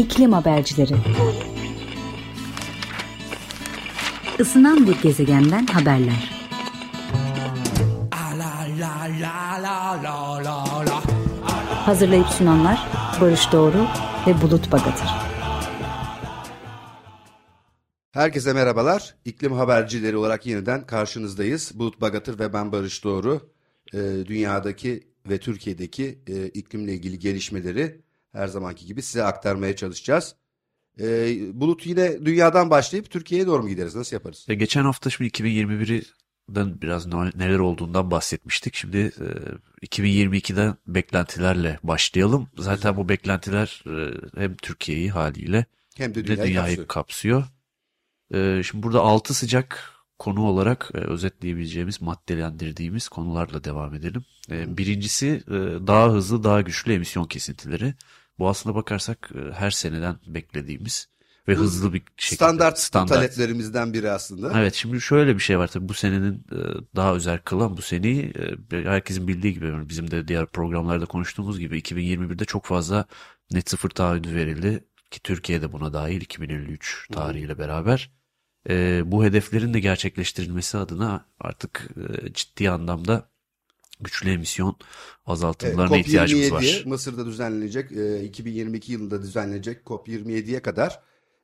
İklim Habercileri Isınan bir gezegenden haberler. Hazırlayıp sunanlar Barış Doğru ve Bulut Bagatır. Herkese merhabalar. İklim habercileri olarak yeniden karşınızdayız. Bulut Bagatır ve ben Barış Doğru. Ee, dünyadaki ve Türkiye'deki e, iklimle ilgili gelişmeleri her zamanki gibi size aktarmaya çalışacağız. Ee, Bulut yine dünyadan başlayıp Türkiye'ye doğru mu gideriz? Nasıl yaparız? Ya geçen hafta şimdi 2021'den biraz neler olduğundan bahsetmiştik. Şimdi e, 2022'den beklentilerle başlayalım. Zaten bu beklentiler e, hem Türkiye'yi haliyle Hem de de dünyayı, dünyayı kapsıyor. kapsıyor. E, şimdi burada altı sıcak konu olarak e, özetleyebileceğimiz, maddelendirdiğimiz konularla devam edelim. E, birincisi e, daha hızlı, daha güçlü emisyon kesintileri. Bu aslına bakarsak e, her seneden beklediğimiz ve Bu hızlı bir şekilde Standart, taleplerimizden biri aslında. Evet şimdi şöyle bir şey var tabii bu senenin e, daha özel kılan bu seneyi e, herkesin bildiği gibi bizim de diğer programlarda konuştuğumuz gibi 2021'de çok fazla net sıfır taahhüdü verildi ki Türkiye'de buna dahil 2053 tarihiyle beraber. Bu hedeflerin de gerçekleştirilmesi adına artık ciddi anlamda güçlü emisyon Evet, azaltımlarına ihtiyacımız var. COP27 Mısır'da düzenlenecek, e, 2022 yılında düzenlenecek COP27'ye kadar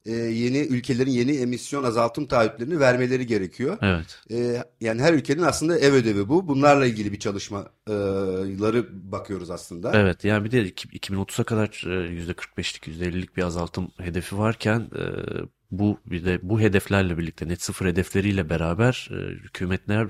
e, yeni ülkelerin yeni emisyon azaltım taahhütlerini vermeleri gerekiyor. Evet. E, yani her ülkenin aslında ev ödevi bu. Bunlarla ilgili bir çalışmaları bakıyoruz aslında. Evet yani bir de iki- 2030'a kadar e, %45'lik %50'lik bir azaltım hedefi varken e, bu bir de bu hedeflerle birlikte net sıfır hedefleriyle beraber e, hükümetler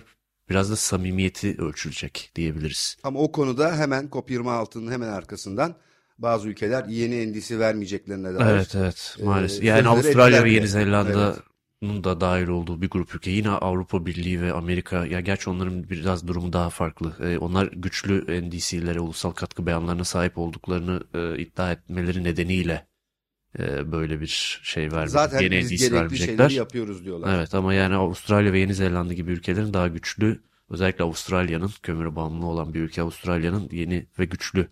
biraz da samimiyeti ölçülecek diyebiliriz. Ama o konuda hemen COP26'nın hemen arkasından bazı ülkeler yeni endişe vermeyeceklerine dair. Evet evet e, maalesef. Yani sözleri Avustralya ve Yeni. Zelanda'nın da dahil olduğu bir grup ülke. Yine Avrupa Birliği ve Amerika ya gerçi onların biraz durumu daha farklı. E, onlar güçlü NDC'lere, ulusal katkı beyanlarına sahip olduklarını e, iddia etmeleri nedeniyle e, böyle bir şey vermek, Zaten yeni biz gerekli vermeyecekler. şeyleri yapıyoruz diyorlar. Evet ama yani Avustralya ve Yeni Zelanda gibi ülkelerin daha güçlü, özellikle Avustralya'nın kömüre bağımlı olan bir ülke Avustralya'nın yeni ve güçlü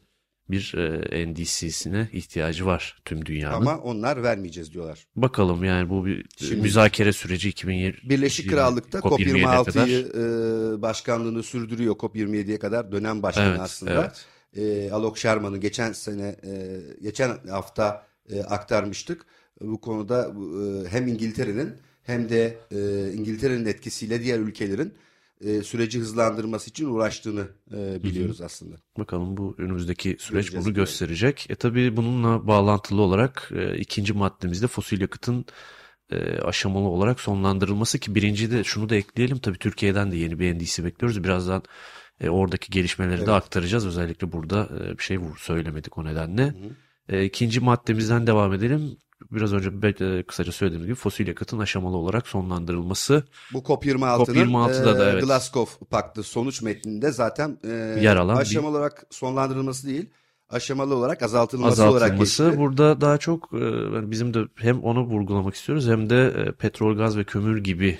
bir e, NDC'sine ihtiyacı var tüm dünyanın. Ama onlar vermeyeceğiz diyorlar. Bakalım yani bu bir Şimdi- müzakere süreci 2020 Birleşik Krallık'ta COP27'ye COP26'yı e, başkanlığını sürdürüyor COP27'ye kadar dönem başkanı Evet, aslında. evet. E, Alok Sharma'nın geçen sene e, geçen hafta e, aktarmıştık. Bu konuda e, hem İngiltere'nin hem de e, İngiltere'nin etkisiyle diğer ülkelerin e, süreci hızlandırması için uğraştığını e, biliyoruz aslında. Bakalım bu önümüzdeki süreç Göreceğiz, bunu gösterecek. E tabii bununla bağlantılı olarak e, ikinci maddemizde fosil yakıtın e, aşamalı olarak sonlandırılması ki birinci de şunu da ekleyelim tabii Türkiye'den de yeni bir NDC bekliyoruz. Birazdan e, oradaki gelişmeleri Evet. de aktaracağız. Özellikle burada e, bir şey söylemedik o nedenle. E, ikinci maddemizden devam edelim. Biraz önce be- e, kısaca söylediğim gibi fosil yakıtın aşamalı olarak sonlandırılması Bu COP26'nın COP26'da da e, evet. Glasgow Paktı sonuç metninde zaten e, Yer alan bir- aşamalı olarak sonlandırılması değil, aşamalı olarak azaltılması, olarak azaltılması geçti. burada daha çok e, bizim de hem onu vurgulamak istiyoruz hem de e, petrol, gaz ve kömür gibi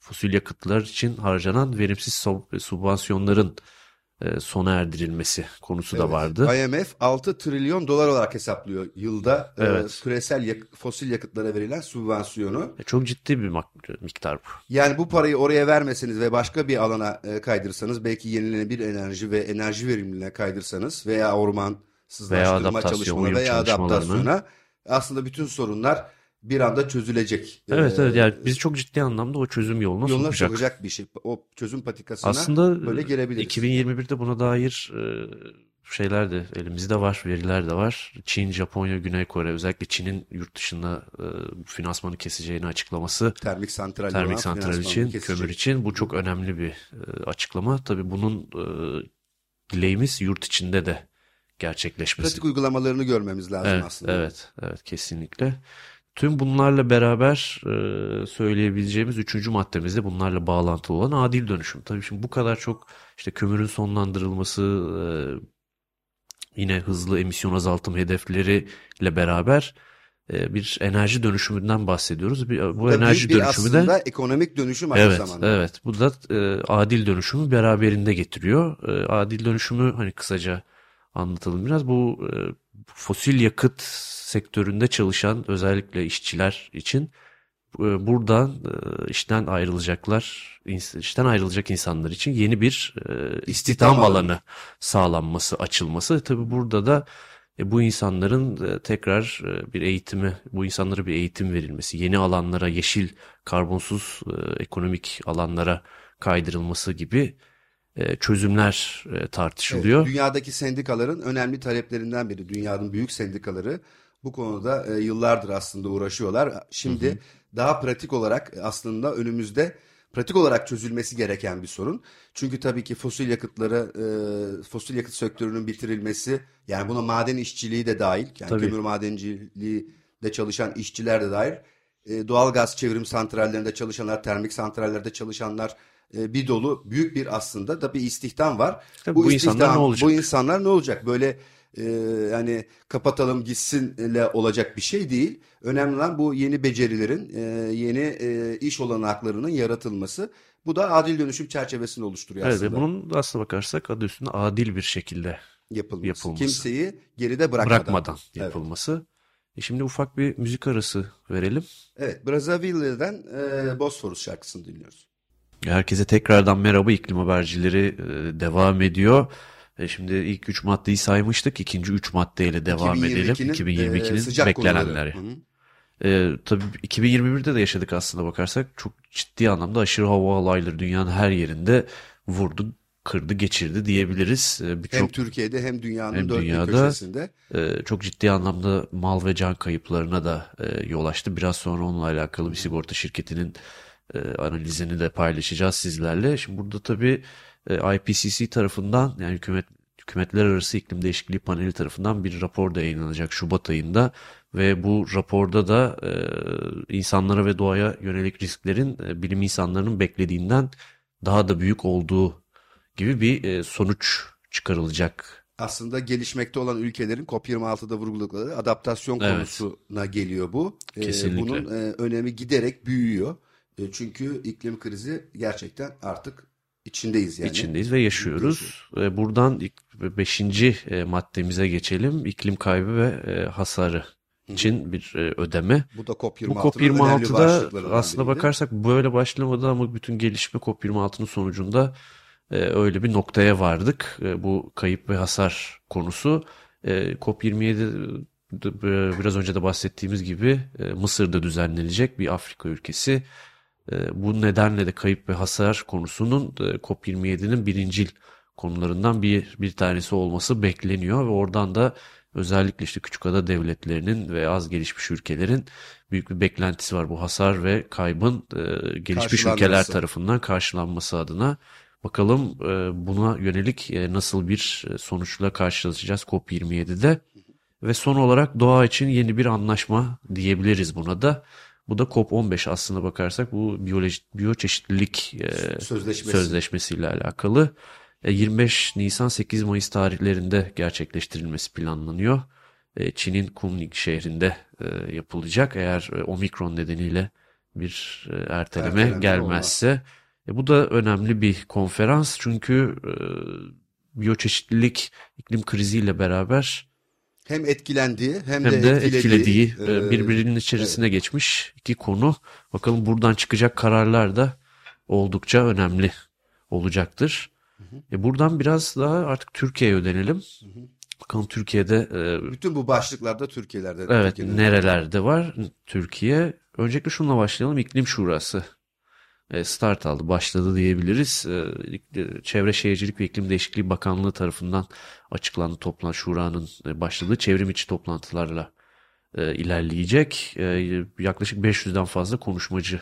fosil yakıtlar için harcanan verimsiz sub- sübvansiyonların e, sona erdirilmesi konusu da Evet. vardı. IMF 6 trilyon dolar olarak hesaplıyor yılda e, Evet. küresel yak- fosil yakıtlara verilen sübvansiyonu. E, Çok ciddi bir miktar bu. Yani bu parayı oraya vermeseniz ve başka bir alana e, kaydırsanız belki yenilenebilir enerji ve enerji verimliliğine kaydırsanız veya orman sızlaştırma adaptasyon, çalışmaları veya adaptasyona aslında bütün sorunlar bir anda çözülecek. Evet E, evet yani biz çok ciddi anlamda o çözüm yoluna yoluna sokacak. sokacak bir şey. O çözüm patikasına Aslında böyle gelebiliriz. 2021'de buna dair e, şeyler de elimizde var, veriler de var. Çin, Japonya, Güney Kore özellikle Çin'in yurt dışında e, finansmanı keseceğini açıklaması termik santral termik santral için, kesecek. kömür için bu çok önemli bir e, açıklama. Tabii bunun dileğimiz yurt içinde de gerçekleşmesi. Pratik uygulamalarını görmemiz lazım Evet, aslında. evet, evet kesinlikle. Tüm bunlarla beraber e, söyleyebileceğimiz üçüncü maddemiz de bunlarla bağlantılı olan adil dönüşüm. Tabii şimdi bu kadar çok işte kömürün sonlandırılması, e, yine hızlı emisyon azaltım hedefleriyle beraber e, bir enerji dönüşümünden bahsediyoruz. Bir, bu da enerji bir dönüşümü de aslında ekonomik dönüşüm aynı Evet, zamanda. evet. Bu da e, adil dönüşümü beraberinde getiriyor. E, adil dönüşümü hani kısaca anlatalım biraz. Bu e, fosil yakıt sektöründe çalışan özellikle işçiler için e, buradan e, işten ayrılacaklar, işten ayrılacak insanlar için yeni bir e, istihdam alanı sağlanması, açılması. Tabi burada da bu insanların tekrar bir eğitimi, bu insanlara bir eğitim verilmesi, yeni alanlara, yeşil, karbonsuz ekonomik alanlara kaydırılması gibi çözümler tartışılıyor. Evet, dünyadaki sendikaların önemli taleplerinden biri. Dünyanın büyük sendikaları bu konuda yıllardır aslında uğraşıyorlar. Şimdi hı hı daha pratik olarak aslında önümüzde pratik olarak çözülmesi gereken bir sorun. Çünkü tabii ki fosil yakıtları, e, fosil yakıt sektörünün bitirilmesi, yani buna maden işçiliği de dahil, yani tabii. kömür madenciliği de çalışan işçiler de dahil, e, doğal gaz çevrim santrallerinde çalışanlar, termik santrallerde çalışanlar, e, bir dolu büyük bir aslında da bir istihdam var. Tabii bu, bu istihdam, insanlar ne olacak? Bu insanlar ne olacak? Böyle e, yani kapatalım gitsinle olacak bir şey değil. Önemli olan bu yeni becerilerin, e, yeni e, iş olanaklarının yaratılması. Bu da adil dönüşüm çerçevesini oluşturuyor evet, aslında. Evet, bunun aslına bakarsak adı üstünde adil bir şekilde yapılması. yapılması. Kimseyi geride bırakmadan. Bırakmadan yapılması. Evet. E şimdi ufak bir müzik arası verelim. Evet, Brazzaville'den e, Bosphorus şarkısını dinliyoruz. Herkese tekrardan merhaba iklim habercileri e, devam ediyor. E şimdi ilk üç maddeyi saymıştık. İkinci üç maddeyle devam 2022'nin, edelim. 2022'nin e, beklenenleri. E, tabii 2021'de de yaşadık aslında bakarsak. Çok ciddi anlamda aşırı hava olayları dünyanın her yerinde vurdu, kırdı, geçirdi diyebiliriz. E, hem Türkiye'de hem dünyanın hem dört dünyada, köşesinde. E, çok ciddi anlamda mal ve can kayıplarına da e, yol açtı. Biraz sonra onunla alakalı bir sigorta şirketinin e, analizini de paylaşacağız sizlerle. Şimdi burada tabii e, IPCC tarafından yani hükümet Hükümetler Arası İklim Değişikliği Paneli tarafından bir rapor da yayınlanacak Şubat ayında ve bu raporda da e, insanlara ve doğaya yönelik risklerin e, bilim insanlarının beklediğinden daha da büyük olduğu gibi bir e, sonuç çıkarılacak. Aslında gelişmekte olan ülkelerin COP26'da vurguladıkları adaptasyon evet. konusuna geliyor bu. E, Kesinlikle. Bunun e, önemi giderek büyüyor. E, çünkü iklim krizi gerçekten artık içindeyiz yani. İçindeyiz ve yaşıyoruz. Buradan beşinci e, maddemize geçelim. İklim kaybı ve e, hasarı için bir e, ödeme. Bu da COP26'da, Bu COP26'da aslına biriydi. bakarsak böyle başlamadı ama bütün gelişme COP26'nın sonucunda öyle bir noktaya vardık. Bu kayıp ve hasar konusu. COP27 biraz önce de bahsettiğimiz gibi Mısır'da düzenlenecek bir Afrika ülkesi. Bu nedenle de kayıp ve hasar konusunun COP27'nin birincil konularından bir bir tanesi olması bekleniyor ve oradan da özellikle işte küçük ada devletlerinin ve az gelişmiş ülkelerin büyük bir beklentisi var bu hasar ve kaybın e, gelişmiş ülkeler tarafından karşılanması adına. Bakalım e, buna yönelik e, nasıl bir e, sonuçla karşılaşacağız COP27'de. Ve son olarak doğa için yeni bir anlaşma diyebiliriz buna da. Bu da COP15 aslında bakarsak bu biyoloji, biyoçeşitlilik e, Sözleşmesi. sözleşmesiyle alakalı. 25 e, Nisan 8 Mayıs tarihlerinde gerçekleştirilmesi planlanıyor. E, Çin'in Kunming şehrinde e, yapılacak eğer omikron nedeniyle bir erteleme, erteleme gelmezse. Bu da önemli bir konferans çünkü biyoçeşitlilik iklim kriziyle beraber hem etkilendiği hem, hem de, de etkilediği, etkilediği birbirinin içerisine evet. geçmiş iki konu. Bakalım buradan çıkacak kararlar da oldukça önemli olacaktır. E buradan biraz daha artık Türkiye'ye ödenelim. Hı hı. Bakalım Türkiye'de... E, Bütün bu başlıklarda Türkiye'lerde. Evet Türkiye'de. nerelerde var Türkiye? Öncelikle şununla başlayalım. İklim Şurası e, start aldı, başladı diyebiliriz. E, Çevre Şehircilik ve İklim Değişikliği Bakanlığı tarafından açıklandı toplan şuranın e, başladığı çevrim içi toplantılarla e, ilerleyecek. E, yaklaşık 500'den fazla konuşmacı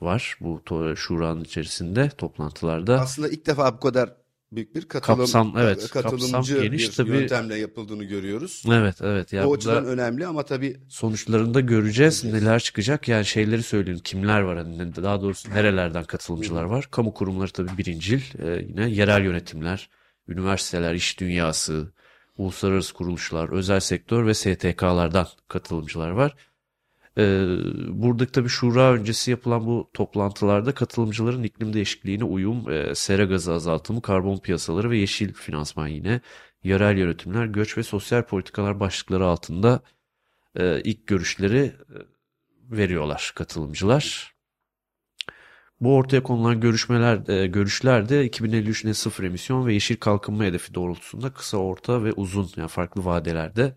var bu şuranın içerisinde toplantılarda. Aslında ilk defa bu kadar büyük bir katılım, kapsam, evet, katılımcı kapsam geniş, bir tabii, yöntemle yapıldığını görüyoruz. Evet, evet. Yani o açıdan önemli ama tabii sonuçlarında göreceğiz, göreceğiz neler çıkacak. Yani şeyleri söyleyin, kimler var, hani daha doğrusu nerelerden katılımcılar var. Kamu kurumları tabii birincil, ee, yine yerel yönetimler, üniversiteler, iş dünyası, uluslararası kuruluşlar, özel sektör ve STK'lardan katılımcılar var. Ee, burada tabii şura öncesi yapılan bu toplantılarda katılımcıların iklim değişikliğine uyum, e, sera gazı azaltımı, karbon piyasaları ve yeşil finansman yine yerel yönetimler, göç ve sosyal politikalar başlıkları altında e, ilk görüşleri e, veriyorlar katılımcılar. Bu ortaya konulan görüşmeler, e, görüşler de 2053 net sıfır emisyon ve yeşil kalkınma hedefi doğrultusunda kısa, orta ve uzun yani farklı vadelerde,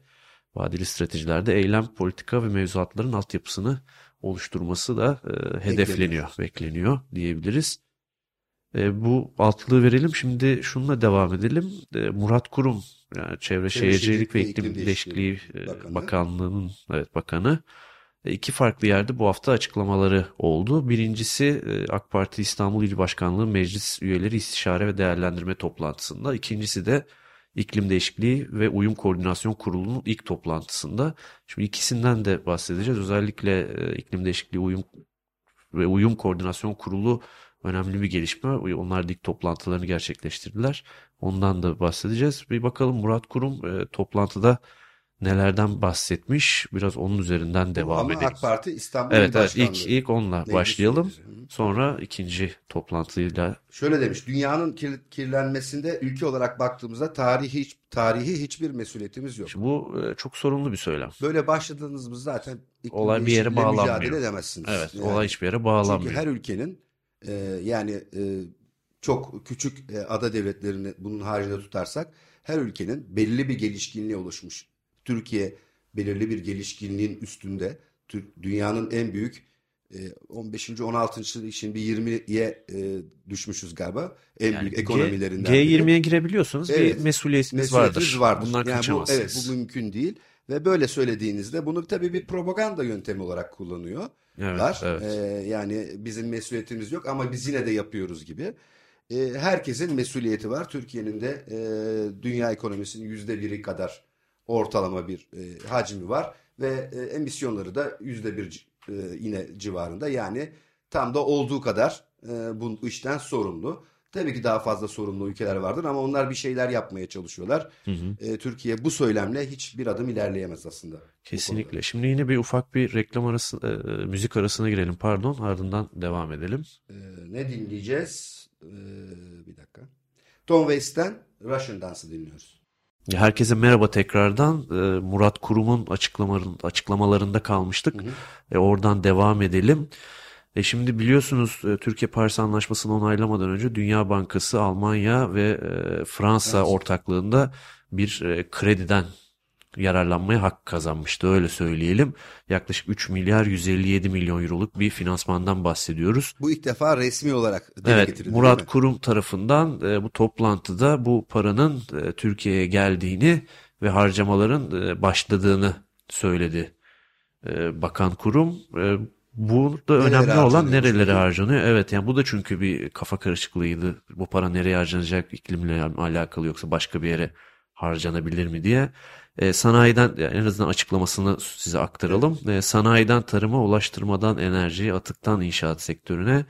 vadeli stratejilerde eylem, politika ve mevzuatların altyapısını oluşturması da e, hedefleniyor, bekleniyor diyebiliriz. E, bu altlığı verelim. Şimdi şununla devam edelim. E, Murat Kurum, yani Çevre, Şehircilik ve İklim Değişikliği e, Bakanı. Bakanlığı'nın evet bakanı. E, iki farklı yerde bu hafta açıklamaları oldu. Birincisi e, AK Parti İstanbul İl Başkanlığı Meclis Üyeleri İstişare ve Değerlendirme toplantısında. İkincisi de İklim Değişikliği ve Uyum Koordinasyon Kurulu'nun ilk toplantısında. Şimdi ikisinden de bahsedeceğiz. Özellikle e, İklim Değişikliği Uyum ve Uyum Koordinasyon Kurulu önemli bir gelişme. Onlar ilk toplantılarını gerçekleştirdiler. Ondan da bahsedeceğiz. Bir bakalım Murat Kurum e, toplantıda nelerden bahsetmiş. Biraz onun üzerinden devam Ama edelim. AK Parti İstanbul Evet, evet ilk ilk onunla Meclis başlayalım. Hı. Sonra ikinci toplantıyla Şöyle demiş, dünyanın kir- kirlenmesinde ülke olarak baktığımızda tarihi hiç, tarihi hiçbir mesuliyetimiz yok. Şimdi bu e, çok sorunlu bir söylem. Böyle başladığınız mı zaten Olay bir yere bağlanmıyor. mücadele edemezsiniz. Evet, Yani. olay hiçbir yere Çünkü bağlanmıyor. her ülkenin e, yani e, çok küçük e, ada devletlerini bunun haricinde tutarsak her ülkenin belirli bir gelişkinliğe ulaşmış. Türkiye belirli bir gelişkinliğin üstünde. Dünyanın en büyük 15. 16. için bir 20'ye e, düşmüşüz galiba. En Yani büyük G- ekonomilerinden biri. G20'ye girebiliyorsunuz. Evet. Bir mesuliyetiniz Mesuliyetiniz vardır. vardır. Bundan Yani bu, evet bu mümkün değil. Ve böyle söylediğinizde bunu tabii bir propaganda yöntemi olarak kullanıyor. Evet, evet. Ee, yani bizim mesuliyetimiz yok ama biz yine de yapıyoruz gibi. Ee, herkesin mesuliyeti var. Türkiye'nin de e, dünya ekonomisinin yüzde biri kadar ortalama bir e, hacmi var ve e, emisyonları da yüzde bir e, yine civarında. Yani tam da olduğu kadar e, bu işten sorumlu. Tabii ki daha fazla sorumlu ülkeler vardır ama onlar bir şeyler yapmaya çalışıyorlar. Hı hı. E, Türkiye bu söylemle hiçbir adım ilerleyemez aslında. Kesinlikle. Şimdi yine bir ufak bir reklam arası, e, müzik arasına girelim pardon. Ardından devam edelim. Ee, ne dinleyeceğiz? Ee, bir dakika. Tom Waits'ten Russian Dance'ı dinliyoruz. Herkese merhaba tekrardan. E, Murat Kurum'un açıklamalarında, kalmıştık. Hı hı. E, oradan devam edelim. E, şimdi biliyorsunuz e, Türkiye Paris Anlaşması'nı onaylamadan önce Dünya Bankası Almanya ve e, Fransa Fransa. ortaklığında bir e, krediden yararlanmaya hak kazanmıştı öyle söyleyelim. Yaklaşık 3 milyar 157 milyon euroluk bir finansmandan bahsediyoruz. Bu ilk defa resmi olarak dile Evet, getirildi Murat? Kurum tarafından e, bu toplantıda bu paranın e, Türkiye'ye geldiğini ve harcamaların e, başladığını söyledi e, Bakan Kurum. E, burada Nerelere önemli olan nerelere çünkü? harcanıyor. Evet yani bu da çünkü bir kafa karışıklığıydı. Bu para nereye harcanacak, iklimle alakalı yoksa başka bir yere harcanabilir mi diye. E, sanayiden yani en azından açıklamasını size aktaralım. E, sanayiden tarıma, ulaştırmadan enerjiye, atıktan inşaat sektörüne,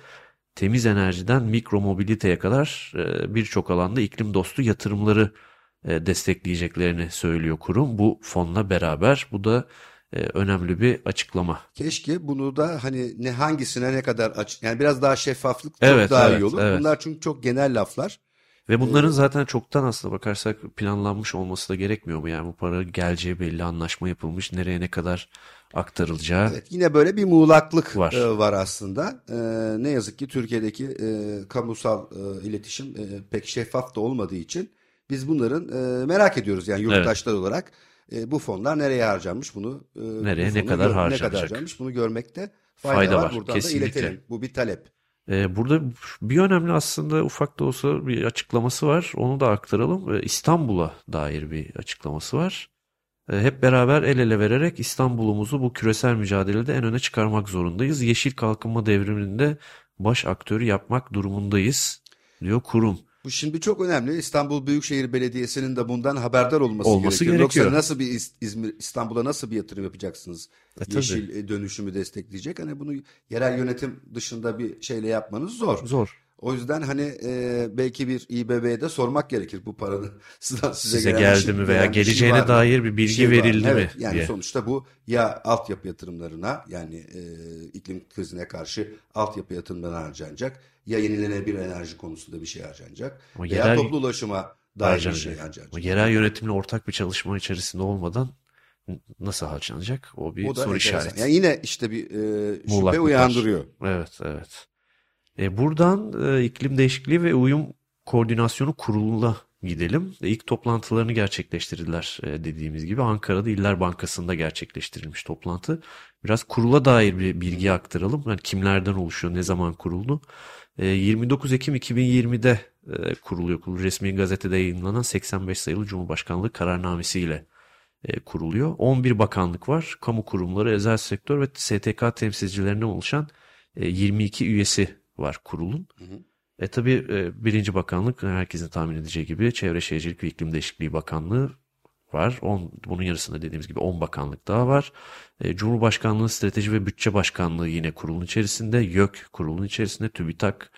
temiz enerjiden mikro mobiliteye kadar e, birçok alanda iklim dostu yatırımları e, destekleyeceklerini söylüyor kurum. Bu fonla beraber bu da e, önemli bir açıklama. Keşke bunu da hani ne hangisine ne kadar aç yani biraz daha şeffaflık çok Evet, daha evet, iyi olur. evet. Bunlar çünkü çok genel laflar. Ve bunların zaten çoktan aslında bakarsak planlanmış olması da gerekmiyor mu? Yani bu para geleceği belli, anlaşma yapılmış, nereye ne kadar aktarılacağı. Evet, yine böyle bir muğlaklık Var. e, var aslında. E, ne yazık ki Türkiye'deki e, kamusal e, iletişim e, pek şeffaf da olmadığı için biz bunların e, merak ediyoruz yani yurttaşlar olarak. E, bu fonlar nereye harcanmış bunu e, Nereye, bu ne kadar ne kadar harcanmış bunu görmekte fayda, Fayda var. var, Buradan kesinlikle. da iletelim. Bu bir talep. Ee, burada bir önemli aslında ufak da olsa bir açıklaması var. Onu da aktaralım. Ee, İstanbul'a dair bir açıklaması var. Ee, hep beraber el ele vererek İstanbul'umuzu bu küresel mücadelede en öne çıkarmak zorundayız. Yeşil kalkınma devriminde baş aktörü yapmak durumundayız diyor kurum. Bu şimdi çok önemli. İstanbul Büyükşehir Belediyesi'nin de bundan haberdar olması, Olması gerekiyor. Yoksa gerekiyor. nasıl bir İz- İzmir İstanbul'a nasıl bir yatırım yapacaksınız? E, tabii. Yeşil e, dönüşümü destekleyecek. Hani bunu yerel yönetim dışında bir şeyle yapmanız zor. Zor. O yüzden hani e, belki bir İBB'ye de sormak gerekir bu paranın size, Size gelen geldi şey- mi veya şey geleceğine mı? dair bir bilgi şey verildi mi Evet, yani diye. sonuçta bu ya altyapı yatırımlarına yani e, iklim krizine karşı altyapı yatırımlarına harcanacak ya yenilenebilir enerji konusunda bir şey harcanacak Ama veya yerel- toplu ulaşıma dair bir şey harcanacak. Ama yerel yönetimle ortak bir çalışma içerisinde olmadan nasıl harcanacak? O bir O soru enteresan. işareti. Yani yine işte bir e, şüphe Muğlaklık var. uyandırıyor. Evet, evet. E, buradan e, iklim değişikliği ve uyum koordinasyonu kuruluna gidelim. E, ilk toplantılarını gerçekleştirdiler e, dediğimiz gibi. Ankara'da İller Bankası'nda gerçekleştirilmiş toplantı. Biraz kurula dair bir bilgi aktaralım. Yani kimlerden oluşuyor, ne zaman kuruldu? E, 29 Ekim 2020'de e, kuruluyor. Kurul resmi gazetede yayınlanan 85 sayılı Cumhurbaşkanlığı kararnamesiyle e, kuruluyor. 11 bakanlık var. Kamu kurumları, özel sektör ve STK temsilcilerinden oluşan e, 22 üyesi var kurulun. Hı hı. E tabi birinci bakanlık herkesin tahmin edeceği gibi Çevre Şehircilik ve İklim Değişikliği Bakanlığı var. On, bunun yarısında dediğimiz gibi 10 bakanlık daha var. E, Cumhurbaşkanlığı Strateji ve Bütçe Başkanlığı yine kurulun içerisinde. YÖK kurulun içerisinde. TÜBİTAK,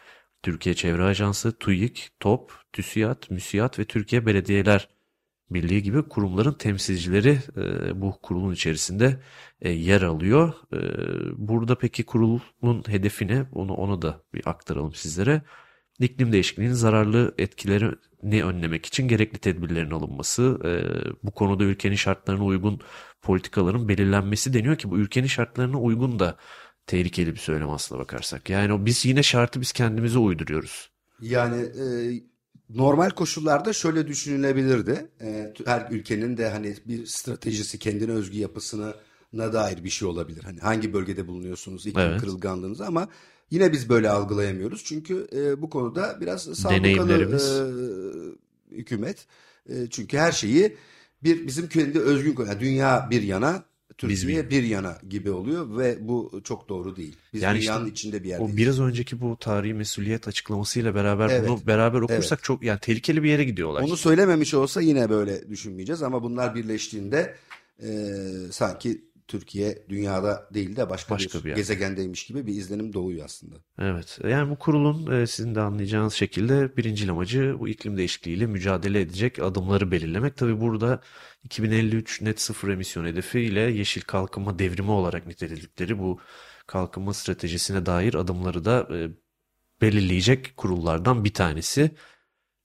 Türkiye Çevre Ajansı, TÜİK, TOP, TÜSİAD, MÜSİAD ve Türkiye Belediyeler Birliği gibi kurumların temsilcileri e, bu kurulun içerisinde e, yer alıyor. E, burada peki kurulun hedefi ne? Onu, onu da bir aktaralım sizlere. İklim değişikliğinin zararlı etkilerini önlemek için gerekli tedbirlerin alınması, bu konuda ülkenin şartlarına uygun politikaların belirlenmesi deniyor ki bu ülkenin şartlarına uygun da tehlikeli bir söylem aslına bakarsak. Yani o biz yine şartı biz kendimize uyduruyoruz. Yani e, normal koşullarda şöyle düşünülebilirdi. E, her ülkenin de hani bir stratejisi, kendine özgü yapısına dair bir şey olabilir. Hani hangi bölgede bulunuyorsunuz, iklim Evet. kırılganlığınız ama yine biz böyle algılayamıyoruz. Çünkü e, bu konuda biraz sabıkalı e, hükümet. E, çünkü her şeyi bir bizim kendi özgün yani dünya bir yana Türkiye bir yana gibi oluyor ve bu çok doğru değil. Biz Yani dünyanın işte içinde bir O yerdeyiz. biraz önceki bu tarihi mesuliyet açıklamasıyla beraber Evet. bunu beraber okursak çok yani tehlikeli bir yere gidiyor olay. Onu söylememiş olsa yine böyle düşünmeyeceğiz ama bunlar birleştiğinde e, sanki Türkiye dünyada değil de başka, Başka bir, bir yer. gezegendeymiş gibi bir izlenim doğuyor aslında. Evet. Yani bu kurulun e, sizin de anlayacağınız şekilde birincil amacı bu iklim değişikliğiyle mücadele edecek adımları belirlemek. Tabii burada 2053 net sıfır emisyon hedefi ile yeşil kalkınma devrimi olarak niteledikleri bu kalkınma stratejisine dair adımları da e, belirleyecek kurullardan bir tanesi.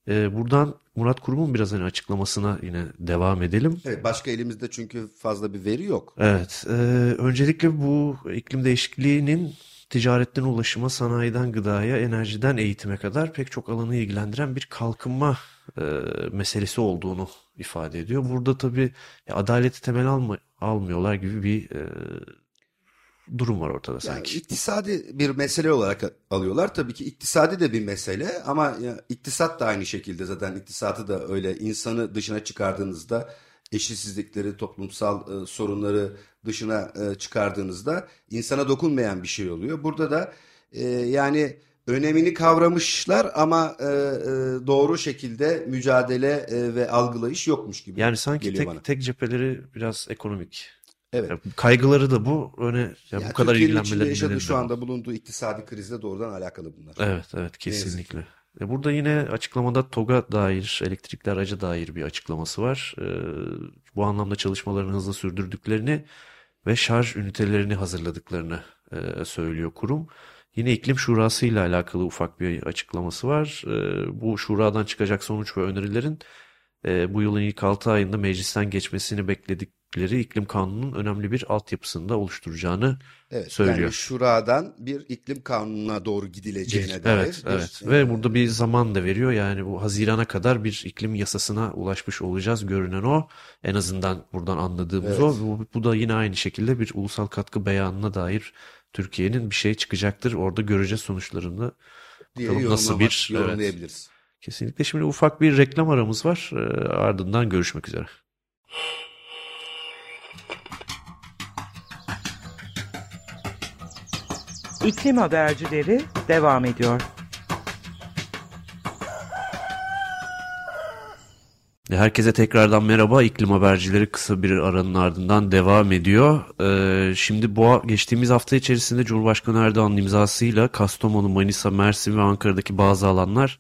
E, buradan Murat Kurum'un biraz hani açıklamasına yine devam edelim. Evet başka elimizde çünkü fazla bir veri yok. Evet, e, öncelikle bu iklim değişikliğinin ticaretten ulaşıma, sanayiden gıdaya, enerjiden eğitime kadar pek çok alanı ilgilendiren bir kalkınma e, meselesi olduğunu ifade ediyor. Burada tabii adaleti temel alma, almıyorlar gibi bir e, durum var ortada Yani sanki. iktisadi bir mesele olarak alıyorlar. Tabii ki iktisadi de bir mesele ama iktisat da aynı şekilde zaten iktisatı da öyle insanı dışına çıkardığınızda eşitsizlikleri, toplumsal e, sorunları dışına e, çıkardığınızda insana dokunmayan bir şey oluyor. Burada da e, yani önemini kavramışlar ama e, e, doğru şekilde mücadele e, ve algılayış yokmuş gibi Yani sanki tek bana. tek cepheleri biraz ekonomik. Evet. Ya, kaygıları da bu. Öne ya, Yani bu kadar ilgilenmeleri yaşadığı şu anda bulunduğu iktisadi krizle doğrudan alakalı bunlar. Evet, evet kesinlikle. E, Burada yine açıklamada TOG'a dair, elektrikli araca dair bir açıklaması var. E, bu anlamda çalışmalarını hızlı sürdürdüklerini ve şarj ünitelerini hazırladıklarını e, söylüyor kurum. Yine iklim şurası ile alakalı ufak bir açıklaması var. E, bu şuradan çıkacak sonuç ve önerilerin bu yılın ilk 6 ayında meclisten geçmesini bekledikleri iklim kanununun önemli bir altyapısını da oluşturacağını Evet, söylüyor. yani şuradan bir iklim kanununa doğru gidileceğine Evet, dair evet, bir, evet. e, Ve burada bir zaman da veriyor. Yani bu Haziran'a kadar bir iklim yasasına ulaşmış olacağız. Görünen o. En azından buradan anladığımız Evet. o. Bu, bu da yine aynı şekilde bir ulusal katkı beyanına dair Türkiye'nin bir şey çıkacaktır. Orada göreceğiz sonuçlarını. diye Bakalım nasıl bir evet. yorumlayabiliriz. Kesinlikle şimdi ufak bir reklam aramız var. Ee, ardından görüşmek üzere. İklim habercileri devam ediyor. Herkese tekrardan merhaba. İklim habercileri kısa bir aranın ardından devam ediyor. Ee, şimdi bu geçtiğimiz hafta içerisinde Cumhurbaşkanı Erdoğan'ın imzasıyla Kastamonu, Manisa, Mersin ve Ankara'daki bazı alanlar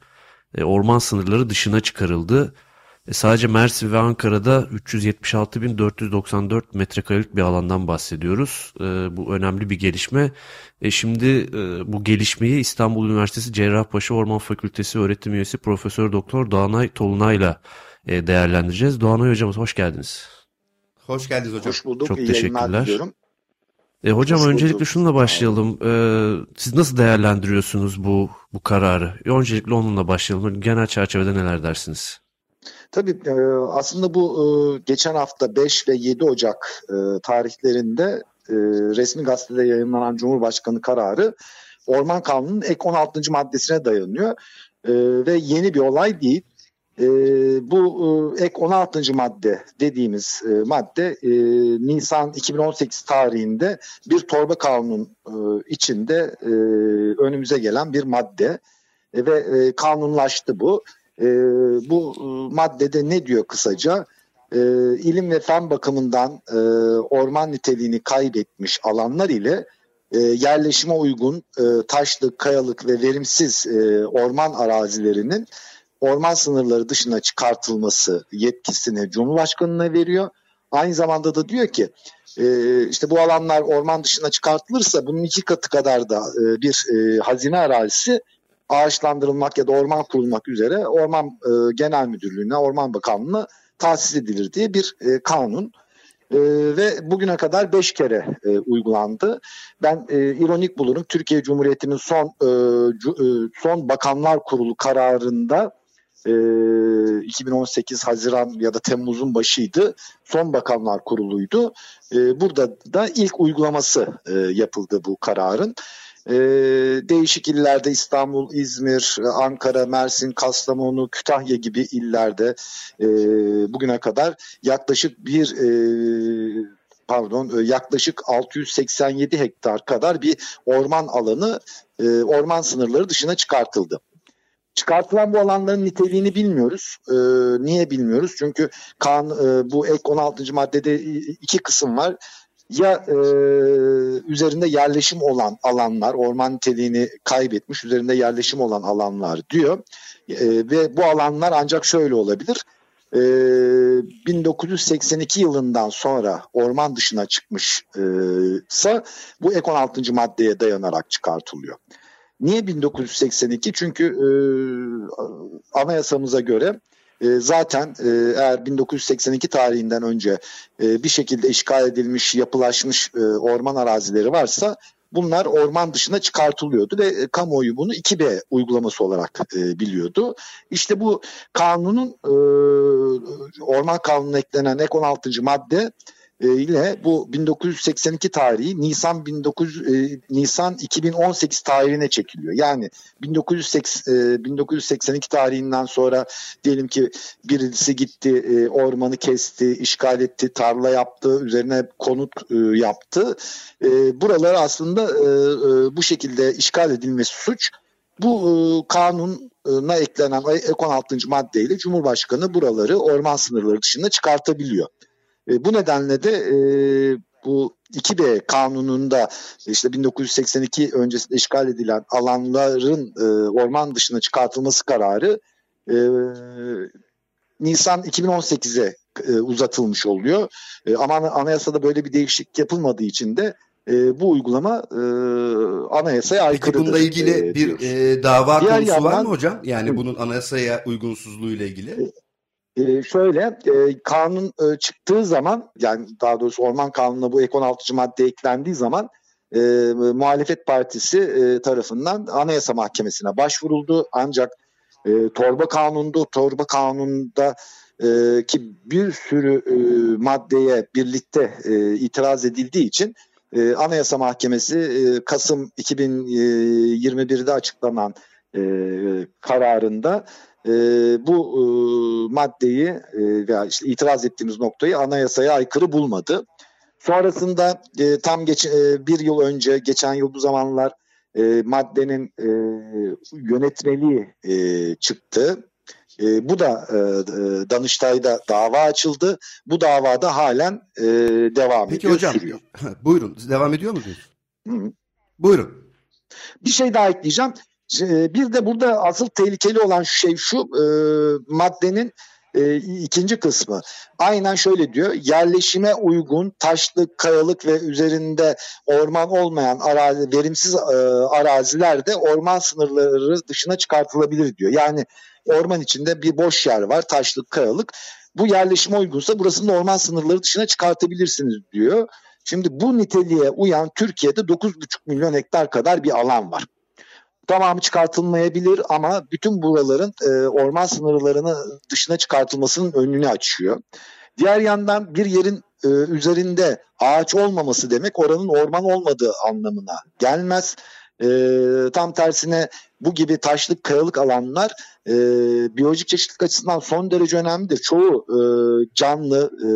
e, orman sınırları dışına çıkarıldı. E, sadece Mersin ve Ankara'da 376.494 metrekarelik bir alandan bahsediyoruz. E, bu önemli bir gelişme. E, şimdi e, bu gelişmeyi İstanbul Üniversitesi Cerrahpaşa Orman Fakültesi öğretim üyesi Profesör Doktor Doğanay Tolunay'la e, değerlendireceğiz. Doğanay hocamız hoş geldiniz. Hoş geldiniz hocam. Hoş bulduk. Çok İyi teşekkürler. diliyorum. E, hocam Hoş öncelikle bulduk. şununla başlayalım. E, siz nasıl değerlendiriyorsunuz bu bu kararı? E, öncelikle onunla başlayalım. Genel çerçevede neler dersiniz? Tabii e, aslında bu e, geçen hafta 5 ve 7 Ocak e, tarihlerinde resmi gazetede yayınlanan Cumhurbaşkanı kararı Orman Kanunu'nun ek 16. maddesine dayanıyor. Ve yeni bir olay değil. E, bu e, ek 16. madde dediğimiz e, madde e, Nisan 2018 tarihinde bir torba kanunun e, içinde e, önümüze gelen bir madde E, ve e, kanunlaştı bu. E, bu e, maddede ne diyor kısaca? E, ilim ve fen bakımından e, orman niteliğini kaybetmiş alanlar ile e, yerleşime uygun e, taşlık, kayalık ve verimsiz e, orman arazilerinin orman sınırları dışına çıkartılması yetkisini Cumhurbaşkanı'na veriyor. Aynı zamanda da diyor ki e, işte bu alanlar orman dışına çıkartılırsa bunun iki katı kadar da e, bir e, hazine arazisi ağaçlandırılmak ya da orman kurulmak üzere Orman e, Genel Müdürlüğü'ne, Orman Bakanlığı'na tahsis edilir diye bir e, kanun. E, ve bugüne kadar beş kere e, uygulandı. Ben e, ironik bulurum. Türkiye Cumhuriyeti'nin son e, cu- e, son Bakanlar Kurulu kararında e, 2018 Haziran ya da Temmuz'un başıydı. Son Bakanlar Kurulu'ydu. E, burada da ilk uygulaması e, yapıldı bu kararın. Ee, değişik illerde İstanbul, İzmir, Ankara, Mersin, Kastamonu, Kütahya gibi illerde e, bugüne kadar yaklaşık bir e, pardon e, yaklaşık 687 hektar kadar bir orman alanı orman sınırları dışına çıkartıldı. Çıkartılan bu alanların niteliğini bilmiyoruz. E, niye bilmiyoruz? Çünkü kan e, bu ek 16. maddede iki kısım var ya e, üzerinde yerleşim olan alanlar, orman niteliğini kaybetmiş, üzerinde yerleşim olan alanlar diyor. E, ve bu alanlar ancak şöyle olabilir. E, 1982 yılından sonra orman dışına çıkmışsa bu ek 16. maddeye dayanarak çıkartılıyor. Niye 1982? Çünkü e, anayasamıza göre e, zaten e, eğer 1982 tarihinden önce e, bir şekilde işgal edilmiş, yapılaşmış orman arazileri varsa bunlar orman dışına çıkartılıyordu ve kamuoyu bunu 2B uygulaması olarak biliyordu. İşte bu kanunun orman kanununa eklenen ek 16. madde ile bu 1982 tarihi Nisan 19 e, Nisan 2018 tarihine çekiliyor. Yani 1980, e, 1982 tarihinden sonra diyelim ki birisi gitti e, ormanı kesti, işgal etti, tarla yaptı, üzerine konut e, yaptı. E, buraları aslında e, e, bu şekilde işgal edilmesi suç. Bu e, kanuna eklenen ek 16. maddeyle Cumhurbaşkanı buraları orman sınırları dışında çıkartabiliyor. E, bu nedenle de e, bu 2B kanununda işte 1982 öncesinde işgal edilen alanların e, orman dışına çıkartılması kararı e, Nisan 2018'e e, uzatılmış oluyor. E, ama anayasada böyle bir değişiklik yapılmadığı için de e, bu uygulama e, anayasaya aykırıdır. bununla ilgili e, bir e, dava Diğer konusu var yandan- mı hocam? Yani bunun anayasaya uygunsuzluğuyla ilgili. Ee, şöyle e, kanun e, çıktığı zaman yani daha doğrusu orman kanununa bu ek 16. madde eklendiği zaman e, muhalefet partisi e, tarafından anayasa mahkemesine başvuruldu ancak e, torba kanundu torba kanununda e, ki bir sürü e, maddeye birlikte e, itiraz edildiği için e, anayasa mahkemesi e, Kasım 2021'de açıklanan e, kararında e, bu e, maddeyi e, veya işte itiraz ettiğimiz noktayı anayasaya aykırı bulmadı. Sonrasında e, tam geç, e, bir yıl önce geçen yıl bu zamanlar e, maddenin e, yönetmeliği e, çıktı. E, bu da e, e, Danıştay'da dava açıldı. Bu davada halen e, devam Peki ediyor, hocam sürüyor. buyurun devam ediyor musunuz? Hı hı. Buyurun. Bir şey daha ekleyeceğim. E, Bir de burada asıl tehlikeli olan şey şu e, maddenin e, ikinci kısmı aynen şöyle diyor. Yerleşime uygun taşlık, kayalık ve üzerinde orman olmayan arazi, verimsiz e, araziler de orman sınırları dışına çıkartılabilir diyor. Yani orman içinde bir boş yer var, taşlık, kayalık. Bu yerleşime uygunsa burasını orman sınırları dışına çıkartabilirsiniz diyor. Şimdi bu niteliğe uyan Türkiye'de 9,5 milyon hektar kadar bir alan var. Tamamı çıkartılmayabilir ama bütün buraların e, orman sınırlarını dışına çıkartılmasının önünü açıyor. Diğer yandan bir yerin e, üzerinde ağaç olmaması demek oranın orman olmadığı anlamına gelmez. E, tam tersine bu gibi taşlık kayalık alanlar e, biyolojik çeşitlilik açısından son derece önemlidir. Çoğu e, canlı e,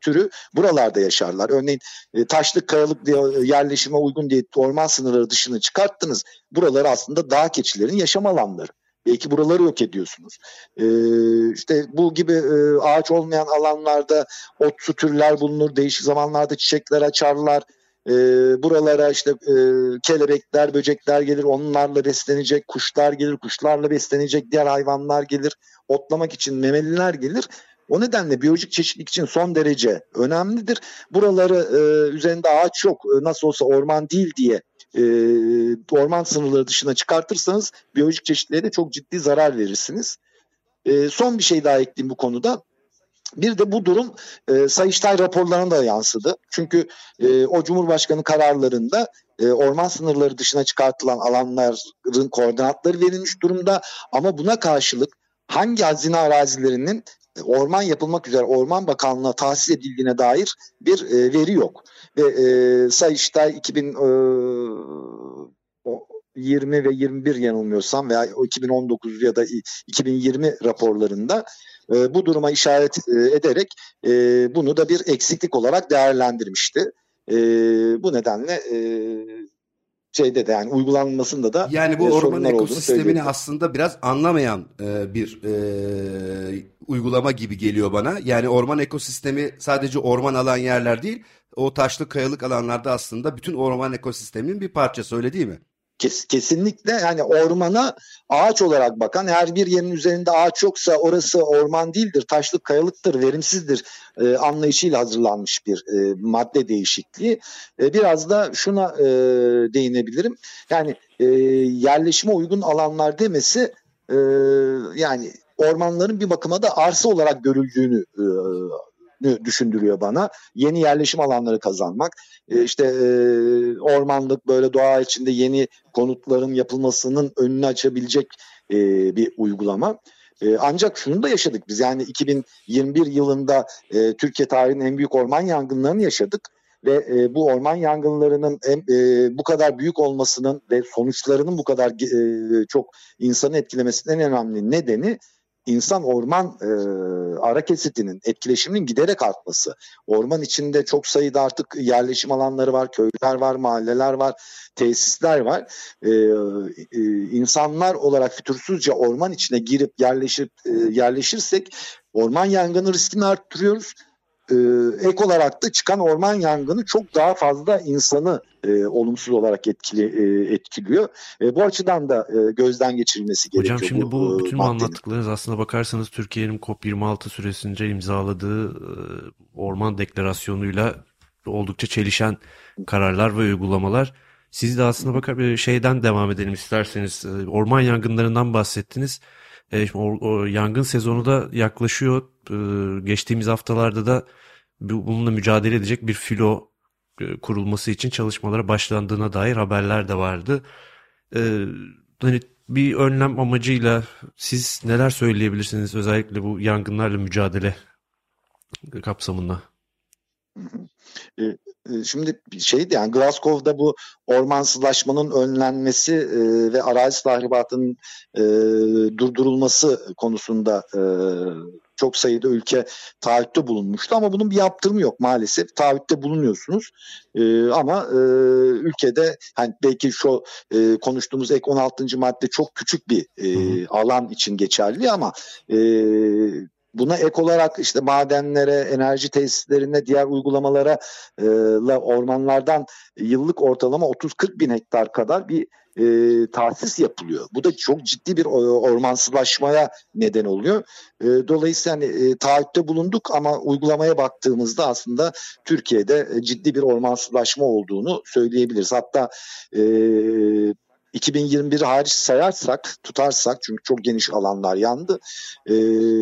türü buralarda yaşarlar. Örneğin e, taşlık kayalık diye yerleşime uygun diye orman sınırları dışını çıkarttınız. Buralar aslında dağ keçilerin yaşam alanları. Belki buraları yok ediyorsunuz. Ee, işte bu gibi e, ağaç olmayan alanlarda otsu türler bulunur. Değişik zamanlarda çiçekler açarlar. E, buralara işte e, kelebekler, böcekler gelir, onlarla beslenecek, kuşlar gelir, kuşlarla beslenecek diğer hayvanlar gelir, otlamak için memeliler gelir. O nedenle biyolojik çeşitlilik için son derece önemlidir. Buraları e, üzerinde ağaç yok, e, nasıl olsa orman değil diye e, orman sınırları dışına çıkartırsanız biyolojik çeşitliliğe de çok ciddi zarar verirsiniz. E, son bir şey daha ekleyeyim bu konuda. Bir de bu durum e, Sayıştay raporlarına da yansıdı. Çünkü e, o Cumhurbaşkanı kararlarında e, orman sınırları dışına çıkartılan alanların koordinatları verilmiş durumda. Ama buna karşılık hangi hazine arazilerinin orman yapılmak üzere Orman Bakanlığı'na tahsis edildiğine dair bir e, veri yok. Ve e, Sayıştay 2020 e, ve 21 yanılmıyorsam veya 2019 ya da 2020 raporlarında e, bu duruma işaret e, ederek e, bunu da bir eksiklik olarak değerlendirmişti. E, bu nedenle e, şeyde de yani uygulanmasında da yani bu orman ekosistemini aslında biraz anlamayan e, bir e, uygulama gibi geliyor bana. Yani orman ekosistemi sadece orman alan yerler değil, o taşlı kayalık alanlarda aslında bütün orman ekosisteminin bir parçası öyle değil mi? Kes, kesinlikle yani ormana ağaç olarak bakan her bir yerin üzerinde ağaç yoksa orası orman değildir, taşlık kayalıktır, verimsizdir e, anlayışıyla hazırlanmış bir e, madde değişikliği. E, biraz da şuna e, değinebilirim. Yani e, yerleşime uygun alanlar demesi e, yani ormanların bir bakıma da arsa olarak görüldüğünü e, düşündürüyor bana. Yeni yerleşim alanları kazanmak, e, işte e, ormanlık böyle doğa içinde yeni konutların yapılmasının önünü açabilecek e, bir uygulama. Ancak şunu da yaşadık biz yani 2021 yılında Türkiye tarihinin en büyük orman yangınlarını yaşadık ve bu orman yangınlarının bu kadar büyük olmasının ve sonuçlarının bu kadar çok insanı etkilemesinin en önemli nedeni insan orman e, ara kesitinin etkileşiminin giderek artması. Orman içinde çok sayıda artık yerleşim alanları var, köyler var, mahalleler var, tesisler var. E, e, insanlar olarak fütursuzca orman içine girip yerleşip e, yerleşirsek orman yangını riskini arttırıyoruz e, ek olarak da çıkan orman yangını çok daha fazla insanı e, olumsuz olarak etkili e, etkiliyor. E, bu açıdan da e, gözden geçirilmesi gerekiyor. Hocam şimdi bu, bu bütün maddenin. anlattıklarınız aslına bakarsanız Türkiye'nin COP26 süresince imzaladığı e, orman deklarasyonuyla oldukça çelişen kararlar ve uygulamalar. Siz de aslında bakar şeyden devam edelim isterseniz. E, orman yangınlarından bahsettiniz. E, o, o yangın sezonu da yaklaşıyor. E, geçtiğimiz haftalarda da bununla mücadele edecek bir filo e, kurulması için çalışmalara başlandığına dair haberler de vardı. E, hani bir önlem amacıyla siz neler söyleyebilirsiniz özellikle bu yangınlarla mücadele kapsamında? E, şimdi şeydi yani Glasgow'da bu ormansızlaşmanın önlenmesi e, ve arazi tahribatının e, durdurulması konusunda e, çok sayıda ülke taahhütte bulunmuştu ama bunun bir yaptırımı yok maalesef. Taahhütte bulunuyorsunuz e, ama e, ülkede hani belki şu e, konuştuğumuz ek 16. madde çok küçük bir e, alan için geçerli ama e, Buna ek olarak işte madenlere, enerji tesislerine, diğer uygulamalara e, ormanlardan yıllık ortalama 30-40 bin hektar kadar bir e, tahsis yapılıyor. Bu da çok ciddi bir ormansızlaşmaya neden oluyor. E, dolayısıyla hani, e, taahhütte bulunduk ama uygulamaya baktığımızda aslında Türkiye'de e, ciddi bir ormansızlaşma olduğunu söyleyebiliriz. Hatta e, 2021 hariç sayarsak, tutarsak çünkü çok geniş alanlar yandı. E,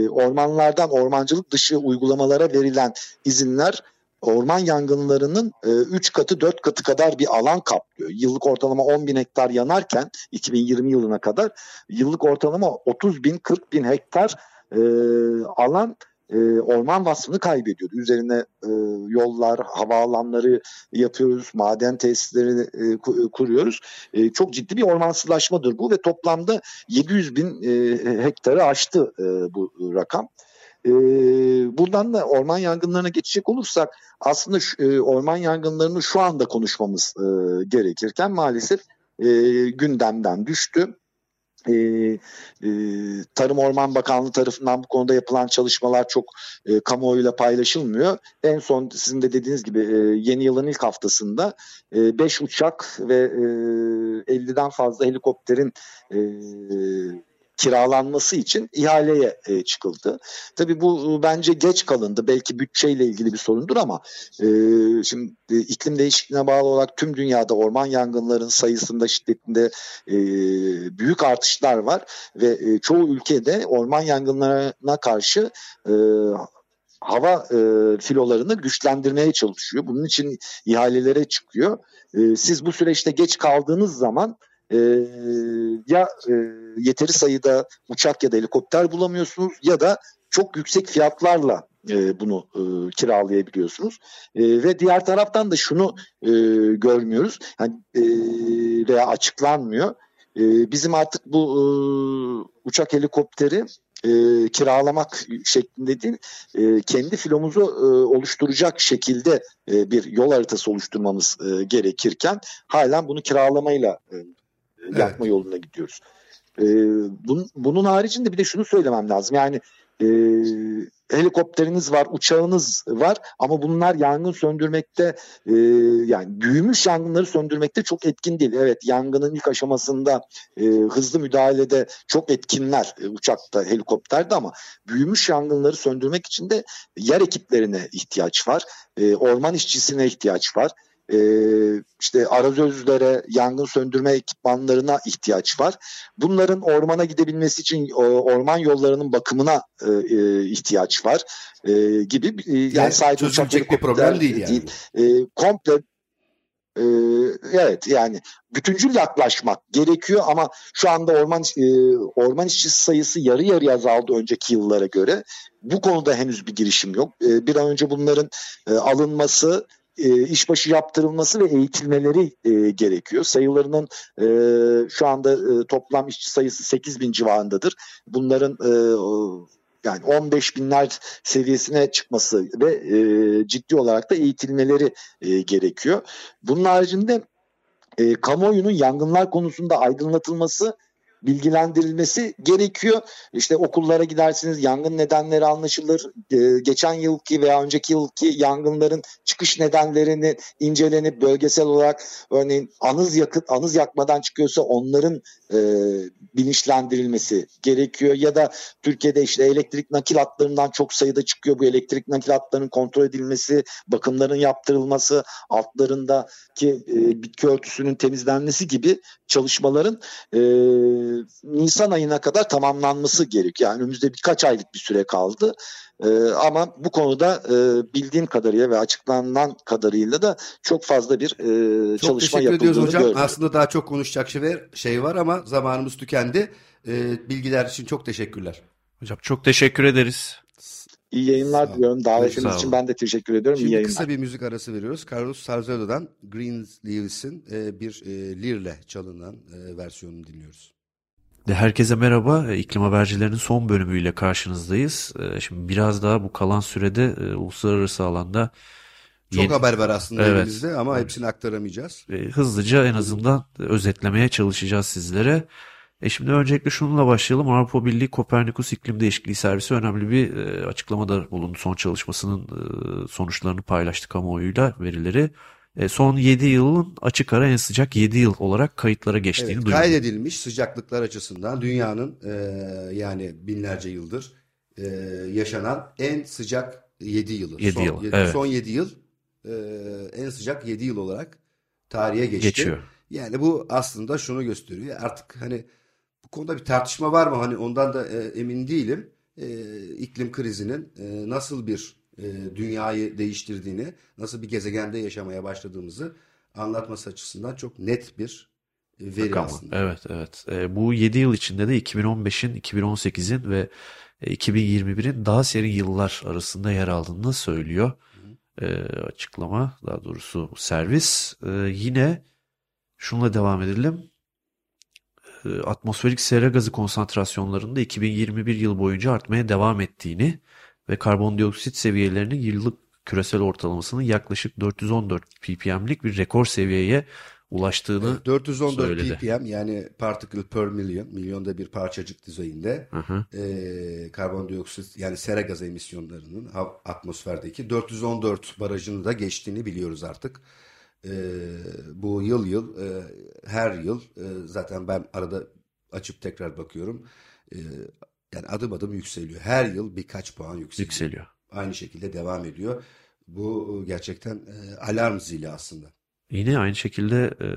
ormanlardan ormancılık dışı uygulamalara verilen izinler orman yangınlarının 3 e, katı 4 katı kadar bir alan kaplıyor. Yıllık ortalama 10 bin hektar yanarken 2020 yılına kadar yıllık ortalama 30 bin 40 bin hektar e, alan e, orman vasfını kaybediyordu. Üzerine e, yollar, havaalanları yapıyoruz, maden tesisleri e, kuruyoruz. E, çok ciddi bir ormansızlaşmadır bu ve toplamda 700 bin e, hektarı aştı e, bu rakam. E, buradan da orman yangınlarına geçecek olursak aslında şu, e, orman yangınlarını şu anda konuşmamız e, gerekirken maalesef e, gündemden düştü. Ee, e, Tarım Orman Bakanlığı tarafından bu konuda yapılan çalışmalar çok e, kamuoyuyla paylaşılmıyor. En son sizin de dediğiniz gibi e, yeni yılın ilk haftasında 5 e, uçak ve e, 50'den fazla helikopterin e, kiralanması için ihaleye e, çıkıldı. Tabii bu e, bence geç kalındı. Belki bütçeyle ilgili bir sorundur ama e, şimdi e, iklim değişikliğine bağlı olarak tüm dünyada orman yangınların sayısında şiddetinde e, büyük artışlar var ve e, çoğu ülkede orman yangınlarına karşı e, hava e, filolarını güçlendirmeye çalışıyor. Bunun için ihalelere çıkıyor. E, siz bu süreçte geç kaldığınız zaman e, ya e, yeteri sayıda uçak ya da helikopter bulamıyorsunuz ya da çok yüksek fiyatlarla e, bunu e, kiralayabiliyorsunuz. E, ve diğer taraftan da şunu e, görmüyoruz yani, e, veya açıklanmıyor. E, bizim artık bu e, uçak helikopteri e, kiralamak şeklinde değil, e, kendi filomuzu e, oluşturacak şekilde e, bir yol haritası oluşturmamız e, gerekirken halen bunu kiralamayla e, evet. yapma yoluna gidiyoruz. E, bunun, bunun haricinde bir de şunu söylemem lazım. Yani e, helikopteriniz var, uçağınız var ama bunlar yangın söndürmekte e, yani büyümüş yangınları söndürmekte çok etkin değil. Evet yangının ilk aşamasında e, hızlı müdahalede çok etkinler e, uçakta, helikopterde ama büyümüş yangınları söndürmek için de yer ekiplerine ihtiyaç var. E, orman işçisine ihtiyaç var e, işte arazözlere, yangın söndürme ekipmanlarına ihtiyaç var. Bunların ormana gidebilmesi için orman yollarının bakımına e, e, ihtiyaç var e, gibi. E, yani, yani sadece uçak bir problem değil yani. Değil. E, komple e, evet yani bütüncül yaklaşmak gerekiyor ama şu anda orman e, orman işçisi sayısı yarı yarıya azaldı önceki yıllara göre. Bu konuda henüz bir girişim yok. E, bir an önce bunların e, alınması e, işbaşı yaptırılması ve eğitilmeleri e, gerekiyor. Sayılarının e, şu anda e, toplam işçi sayısı 8 bin civarındadır. Bunların e, yani 15 binler seviyesine çıkması ve e, ciddi olarak da eğitilmeleri e, gerekiyor. Bunun haricinde e, kamuoyunun yangınlar konusunda aydınlatılması bilgilendirilmesi gerekiyor. İşte okullara gidersiniz, yangın nedenleri anlaşılır. Ee, geçen yılki veya önceki yılki yangınların çıkış nedenlerini incelenip bölgesel olarak örneğin anız yakıt anız yakmadan çıkıyorsa onların e, bilinçlendirilmesi gerekiyor ya da Türkiye'de işte elektrik nakil hatlarından çok sayıda çıkıyor bu elektrik nakil hatlarının kontrol edilmesi, bakımların yaptırılması, altlarındaki e, bitki örtüsünün temizlenmesi gibi çalışmaların e, Nisan ayına kadar tamamlanması gerekiyor. Yani önümüzde birkaç aylık bir süre kaldı. E, ama bu konuda e, bildiğim kadarıyla ve açıklanan kadarıyla da çok fazla bir e, çok çalışma yapıldığını hocam. Aslında daha çok konuşacak şey, şey var ama zamanımız tükendi. E, bilgiler için çok teşekkürler. Hocam çok teşekkür ederiz. İyi yayınlar diliyorum. Davetiniz için ben de teşekkür ediyorum. Şimdi İyi yayınlar. kısa bir müzik arası veriyoruz. Carlos Salcedo'dan Greenleafs'in e, bir e, lirle çalınan e, versiyonunu dinliyoruz. Herkese merhaba. İklim Habercilerinin son bölümüyle karşınızdayız. Şimdi biraz daha bu kalan sürede uluslararası alanda çok yeni... haber var aslında evet. elimizde ama hepsini aktaramayacağız. Hızlıca en azından özetlemeye çalışacağız sizlere. E şimdi öncelikle şununla başlayalım. Avrupa Birliği Kopernikus İklim Değişikliği Servisi önemli bir e, açıklamada bulundu. Son çalışmasının e, sonuçlarını paylaştı kamuoyuyla verileri. E, son 7 yılın açık ara en sıcak 7 yıl olarak kayıtlara geçtiğini Evet, duyurdu. kaydedilmiş sıcaklıklar açısından dünyanın e, yani binlerce yıldır e, yaşanan en sıcak 7 yılı. Yedi son, yıl, yedi- evet. Son 7 yıl e, en sıcak 7 yıl olarak tarihe geçti. Geçiyor. Yani bu aslında şunu gösteriyor. Artık hani bu konuda bir tartışma var mı? Hani ondan da e, emin değilim. E, iklim krizinin e, nasıl bir e, dünyayı değiştirdiğini, nasıl bir gezegende yaşamaya başladığımızı anlatması açısından çok net bir e, veri Rakam. aslında. Evet, evet. E, bu 7 yıl içinde de 2015'in, 2018'in ve e, 2021'in daha serin yıllar arasında yer aldığını söylüyor. E, açıklama, daha doğrusu servis. E, yine şunla devam edelim. Atmosferik sera gazı konsantrasyonlarında 2021 yıl boyunca artmaya devam ettiğini ve karbondioksit seviyelerinin yıllık küresel ortalamasının yaklaşık 414 ppm'lik bir rekor seviyeye ulaştığını 414 söyledi. ppm yani particle per million, milyonda bir parçacık düzeyinde Hı hı. e, karbondioksit yani sera gazı emisyonlarının atmosferdeki 414 barajını da geçtiğini biliyoruz artık. E, bu yıl yıl e, her yıl e, zaten ben arada açıp tekrar bakıyorum. E, yani adım adım yükseliyor. Her yıl birkaç puan yükseliyor. yükseliyor. Aynı şekilde devam ediyor. Bu gerçekten e, alarm zili aslında. Yine aynı şekilde e,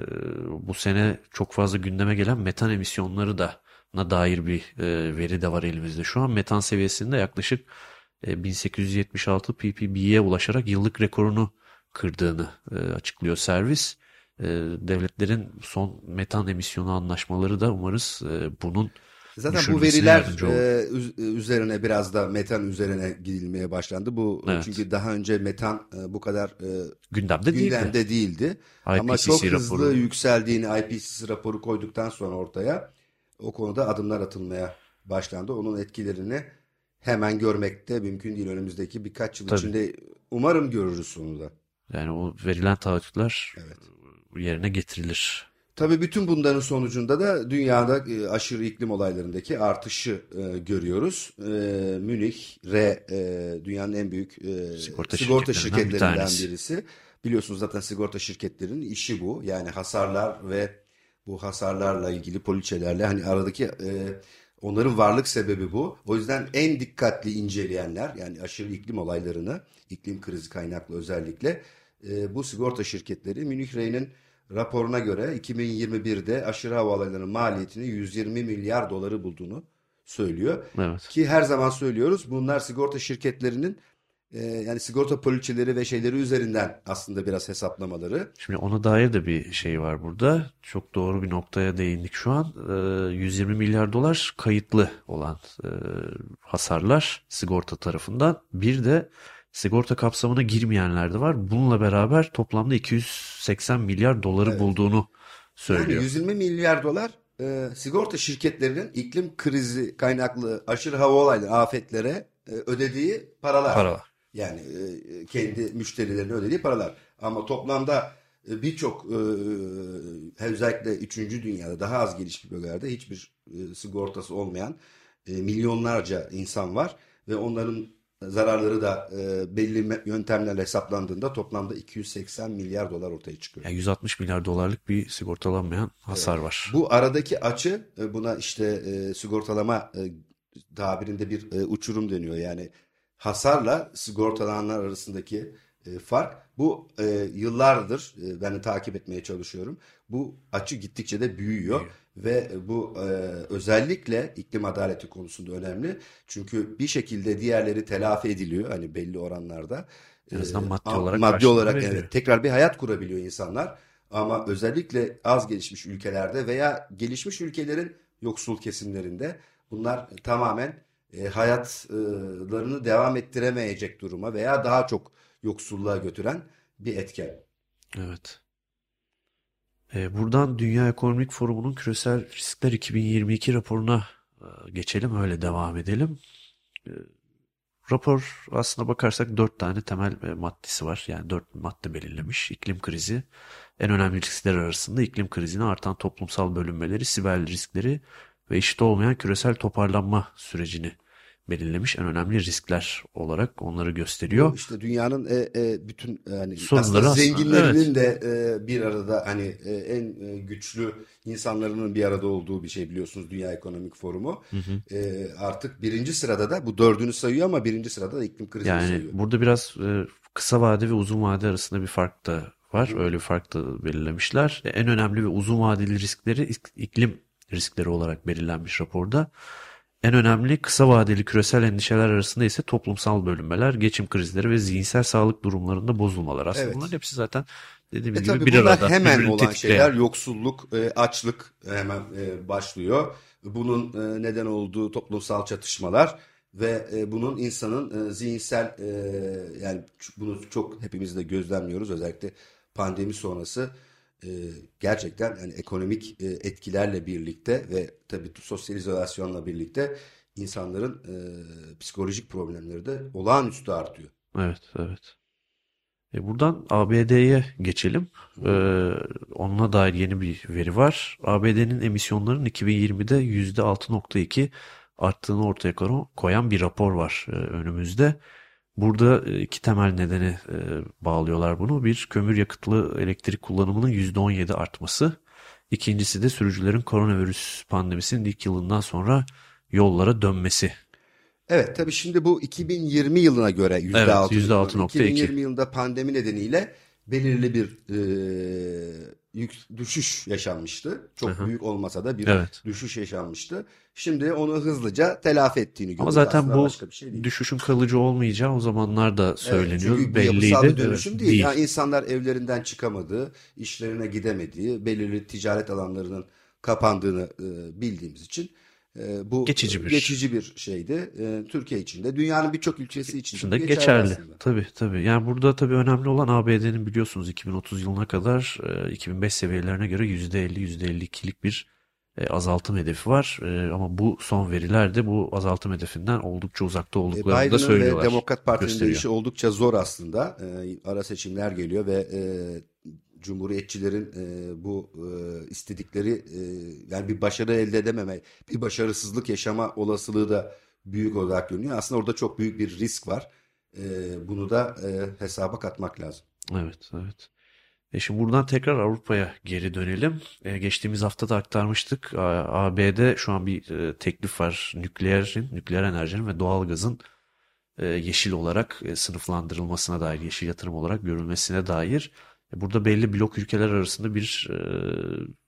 bu sene çok fazla gündeme gelen metan emisyonları da na dair bir e, veri de var elimizde. Şu an metan seviyesinde yaklaşık e, 1876 ppb'ye ulaşarak yıllık rekorunu kırdığını e, açıklıyor servis. E, devletlerin son metan emisyonu anlaşmaları da umarız e, bunun Zaten bu veriler e, üz- üzerine biraz da metan üzerine gidilmeye başlandı. Bu Evet. çünkü daha önce metan e, bu kadar e, gündemde gündemde değildi. Ama IPCC çok hızlı raporu. yükseldiğini IPCC raporu koyduktan sonra ortaya o konuda adımlar atılmaya başlandı. Onun etkilerini hemen görmek de mümkün değil. Önümüzdeki birkaç yıl Tabii. içinde umarım görürüz sonunda. Yani o verilen taahhütler Evet. yerine getirilir. Tabii bütün bunların sonucunda da dünyada e, aşırı iklim olaylarındaki artışı e, görüyoruz. E, Münih, R, e, dünyanın en büyük e, Sigorta sigorta, şirketlerinden bir şirketlerinden birisi. Biliyorsunuz zaten sigorta şirketlerinin işi bu. Yani hasarlar ve bu hasarlarla ilgili poliçelerle hani aradaki e, onların varlık sebebi bu. O yüzden en dikkatli inceleyenler yani aşırı iklim olaylarını, iklim krizi kaynaklı özellikle e, bu sigorta şirketleri Münih Re'nin raporuna göre 2021'de aşırı hava olaylarının maliyetini 120 milyar doları bulduğunu söylüyor. Evet. Ki her zaman söylüyoruz bunlar sigorta şirketlerinin e, yani sigorta poliçeleri ve şeyleri üzerinden aslında biraz hesaplamaları. Şimdi ona dair de bir şey var burada. Çok doğru bir noktaya değindik şu an. Ee, 120 milyar dolar kayıtlı olan e, hasarlar sigorta tarafından. Bir de sigorta kapsamına girmeyenler de var. Bununla beraber toplamda 280 milyar doları Evet. bulduğunu Yani söylüyor. 120 milyar dolar e, sigorta şirketlerinin iklim krizi kaynaklı aşırı hava olayları, afetlere e, ödediği paralar. Paralar. Yani e, kendi müşterilerine ödediği paralar. Ama toplamda e, birçok e, özellikle 3. dünyada daha az gelişmiş bölgelerde hiçbir e, sigortası olmayan e, milyonlarca insan var ve onların zararları da e, belli yöntemlerle hesaplandığında toplamda 280 milyar dolar ortaya çıkıyor. Yani 160 milyar dolarlık bir sigortalanmayan hasar var. Bu aradaki açı e, buna işte e, sigortalama e, tabirinde bir e, uçurum deniyor. Yani hasarla sigortalananlar arasındaki e, fark bu e, yıllardır e, ben de takip etmeye çalışıyorum. Bu açı gittikçe de büyüyor ve bu e, özellikle iklim adaleti konusunda önemli. Çünkü bir şekilde diğerleri telafi ediliyor hani belli oranlarda. En azından E, maddi ama olarak maddi olarak evet tekrar bir hayat kurabiliyor insanlar. Ama özellikle az gelişmiş ülkelerde veya gelişmiş ülkelerin yoksul kesimlerinde bunlar tamamen e, hayatlarını devam ettiremeyecek duruma veya daha çok yoksulluğa götüren bir etken. Evet. Ee, buradan Dünya Ekonomik Forumu'nun Küresel Riskler 2022 raporuna e, geçelim, öyle devam edelim. Ee, rapor aslına bakarsak dört tane temel e, maddesi var. Yani dört madde belirlemiş. İklim krizi, en önemli riskler arasında iklim krizine artan toplumsal bölünmeleri, siber riskleri ve eşit olmayan küresel toparlanma sürecini belirlemiş en önemli riskler olarak onları gösteriyor. İşte dünyanın e, e, bütün yani Sorunları aslında aslında, zenginlerinin de e, bir arada hani e, en e, güçlü insanların bir arada olduğu bir şey biliyorsunuz Dünya Ekonomik Forumu. E, artık birinci sırada da bu dördünü sayıyor ama birinci sırada da iklim krizini Yani sayıyor. burada biraz e, kısa vade ve uzun vade arasında bir fark da var. Öyle bir fark da belirlemişler. E, En önemli ve uzun vadeli riskleri ik- iklim riskleri olarak belirlenmiş raporda. En önemli kısa vadeli küresel endişeler arasında ise toplumsal bölünmeler, geçim krizleri ve zihinsel sağlık durumlarında bozulmalar. Aslında Evet. bunların hepsi zaten dediğim E gibi tabii bir arada hemen olan tetikleyen. şeyler yoksulluk, e, açlık hemen e, başlıyor. Bunun e, neden olduğu toplumsal çatışmalar ve e, bunun insanın e, zihinsel e, yani bunu çok hepimiz de gözlemliyoruz özellikle pandemi sonrası e, gerçekten yani ekonomik e, etkilerle birlikte ve tabii sosyal izolasyonla birlikte insanların e, psikolojik problemleri de olağanüstü artıyor. Evet, evet. E buradan ABD'ye geçelim. Ee, onunla dair yeni bir veri var. ABD'nin emisyonlarının 2020'de %6.2 arttığını ortaya ko- koyan bir rapor var e, önümüzde. Burada e, iki temel nedeni e, bağlıyorlar bunu. Bir, kömür yakıtlı elektrik kullanımının %17 artması. İkincisi de sürücülerin koronavirüs pandemisinin ilk yılından sonra yollara dönmesi. Evet tabii şimdi bu 2020 yılına göre yüzde Evet, altı. yüzde altı nokta iki. 2020 yılında pandemi nedeniyle belirli bir e, yük, düşüş yaşanmıştı. Çok Hı hı. büyük olmasa da bir Evet. düşüş yaşanmıştı. Şimdi onu hızlıca telafi ettiğini görüyoruz. Ama zaten bu başka bir şey değil. düşüşün kalıcı olmayacağı o zamanlar da Evet, söyleniyor. çünkü bu Belliydi. yapısal bir Evet, dönüşüm değil. Yani insanlar evlerinden çıkamadığı, işlerine gidemediği, belirli ticaret alanlarının kapandığını e, bildiğimiz için e, bu Geçici bir- geçici bir şeydi. E, Türkiye için de dünyanın birçok ülkesi için de geçerli. aslında. Tabii tabii. Yani burada tabii önemli olan ABD'nin biliyorsunuz 2030 yılına kadar e, 2005 seviyelerine göre %50 %52'lik bir e, azaltım hedefi var. E, ama bu son veriler de bu azaltım hedefinden oldukça uzakta E, olduklarını da Biden'ın söylüyorlar. ve Demokrat Parti'nin de işi oldukça zor aslında. E, ara seçimler geliyor ve e, Cumhuriyetçilerin e, bu e, istedikleri e, yani bir başarı elde edememe, bir başarısızlık yaşama olasılığı da büyük olarak görünüyor. Aslında orada çok büyük bir risk var. E, bunu da e, hesaba katmak lazım. Evet, evet. E şimdi buradan tekrar Avrupa'ya geri dönelim. E, geçtiğimiz hafta da aktarmıştık. A- AB'de şu an bir e, teklif var. Nükleerin, nükleer enerjinin ve doğalgazın e, yeşil olarak e, sınıflandırılmasına dair, yeşil yatırım olarak görülmesine dair. E, burada belli blok ülkeler arasında bir e,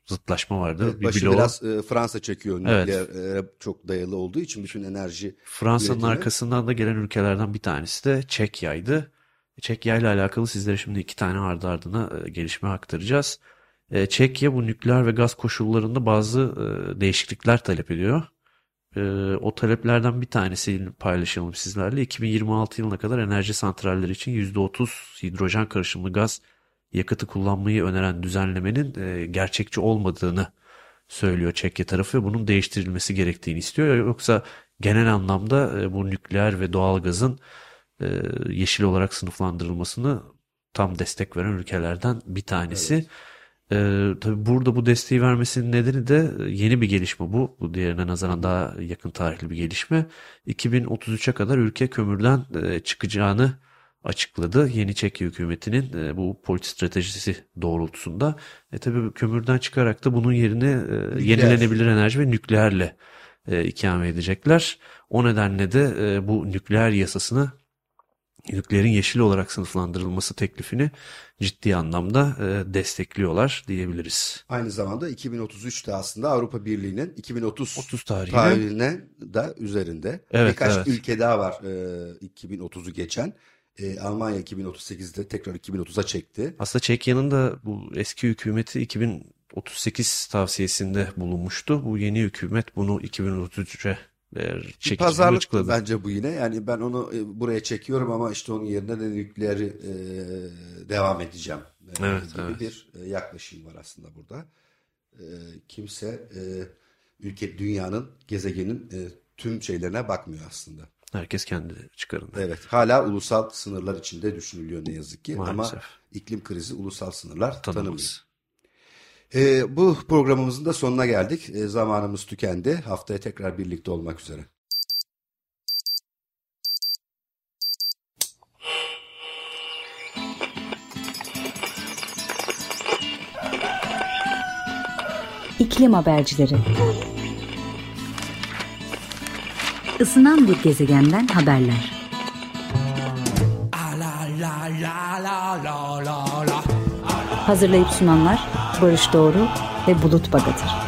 zıtlaşma vardı. Evet, bir başı bloğu biraz e, Fransa çekiyor Evet. nükleer e, çok dayalı olduğu için bütün enerji Fransa'nın üretimi. arkasından da gelen ülkelerden bir tanesi de Çekya'ydı. Çekya ile alakalı sizlere şimdi iki tane ardı ardına e, gelişme aktaracağız. E, Çekya bu nükleer ve gaz koşullarında bazı e, değişiklikler talep ediyor. E, o taleplerden bir tanesini paylaşalım sizlerle. 2026 yılına kadar enerji santralleri için %30 hidrojen karışımlı gaz yakıtı kullanmayı öneren düzenlemenin e, gerçekçi olmadığını söylüyor Çekya tarafı ve bunun değiştirilmesi gerektiğini istiyor. Yoksa genel anlamda e, bu nükleer ve doğalgazın e, yeşil olarak sınıflandırılmasını tam destek veren ülkelerden bir tanesi. E, tabii burada bu desteği vermesinin nedeni de e, yeni bir gelişme bu. Bu diğerine nazaran daha yakın tarihli bir gelişme. 2033'e kadar ülke kömürden e, çıkacağını açıkladı. Yeni Çekya hükümetinin e, bu politik stratejisi doğrultusunda. E tabii kömürden çıkarak da bunun yerine e, yenilenebilir enerji ve nükleerle e, ikame edecekler. O nedenle de e, bu nükleer yasasını nükleerin yeşil olarak sınıflandırılması teklifini ciddi anlamda e, destekliyorlar diyebiliriz. Aynı zamanda 2033'te aslında Avrupa Birliği'nin 2030 30 tarihine tarihine da üzerinde. Evet, Birkaç evet. ülke daha var e, 2030'u geçen. E, Almanya 2038'de tekrar 2030'a çekti. aslında Çekya'nın da bu eski hükümeti 2038 tavsiyesinde bulunmuştu. Bu yeni hükümet bunu 2033'e e, çekeceğini pazarlık açıkladı. bence bu yine. Yani ben onu e, buraya çekiyorum ama işte onun yerine de nükleeri e, devam edeceğim. e, Evet, gibi evet. bir yaklaşım var aslında burada. E, kimse e, ülke dünyanın gezegenin e, tüm şeylerine bakmıyor aslında. Herkes kendi çıkarında. Evet, hala ulusal sınırlar içinde düşünülüyor ne yazık ki ama Maalesef. iklim krizi ulusal sınırlar tanımıyor. Tanımız. E, bu programımızın da sonuna geldik. E, zamanımız tükendi. Haftaya tekrar birlikte olmak üzere. İklim habercileri. Isınan bir gezegenden haberler. Hazırlayıp sunanlar Barış Doğru ve Bulut Bagatır.